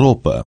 roupa.